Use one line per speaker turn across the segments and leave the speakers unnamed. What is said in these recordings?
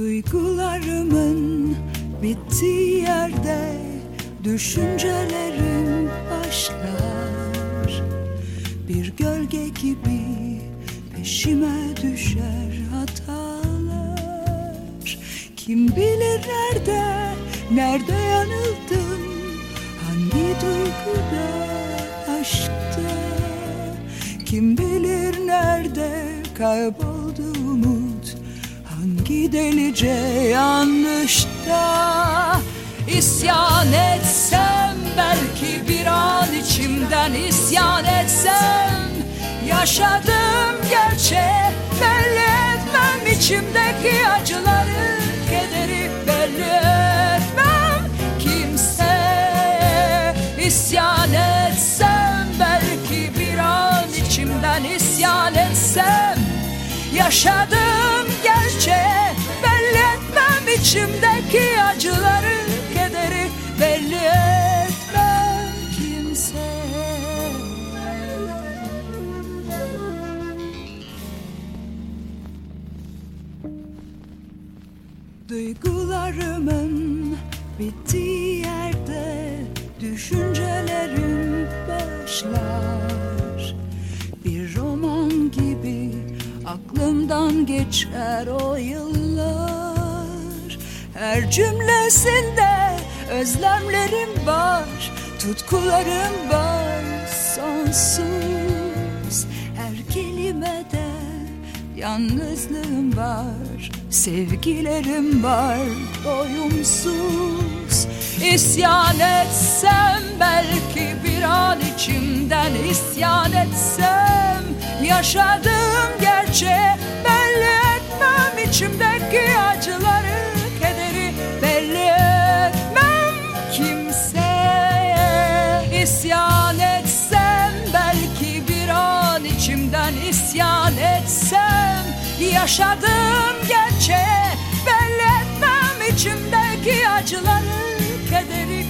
Duygularımın bittiği yerde düşüncelerim başlar. Bir gölge gibi peşime düşer hatalar. Kim bilir nerede, nerede yanıldım? Hangi duyguda, aşkta? Kim bilir nerede kayboldu umut Hangi delice yanlışta İsyan etsem belki bir an içimden isyan etsem Yaşadığım gerçeği belli etmem içimdeki acıları kederi belli etmem. Kimseye isyan etsem belki bir an içimden isyan etsem Yaşadığım içimdeki acıları kederi belli etmem kimseye Duygularımın bittiği yerde düşüncelerim başlar. Bir roman gibi aklımdan geçer o yıllar Her cümlesinde özlemlerim var Tutkularım var sonsuz. Her kelimede Yalnızlığım var, sevgilerim var doyumsuz. İsyan etsem belki bir an içimden isyan etsem Yaşadığım içimden isyan etsem Yaşadığım gerçeği belli etmem. İçimdeki acıları kederi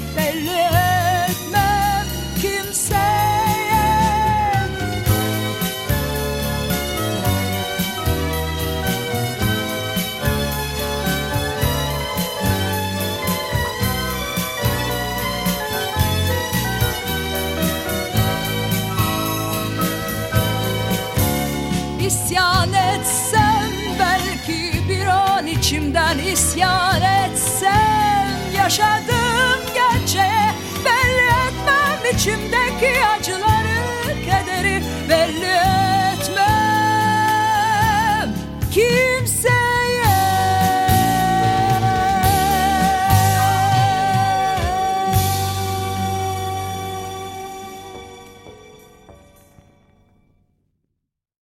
isyan etsem Belki bir an içimden isyan etsem. Yaşadığım gerçeğe belli etmem içimde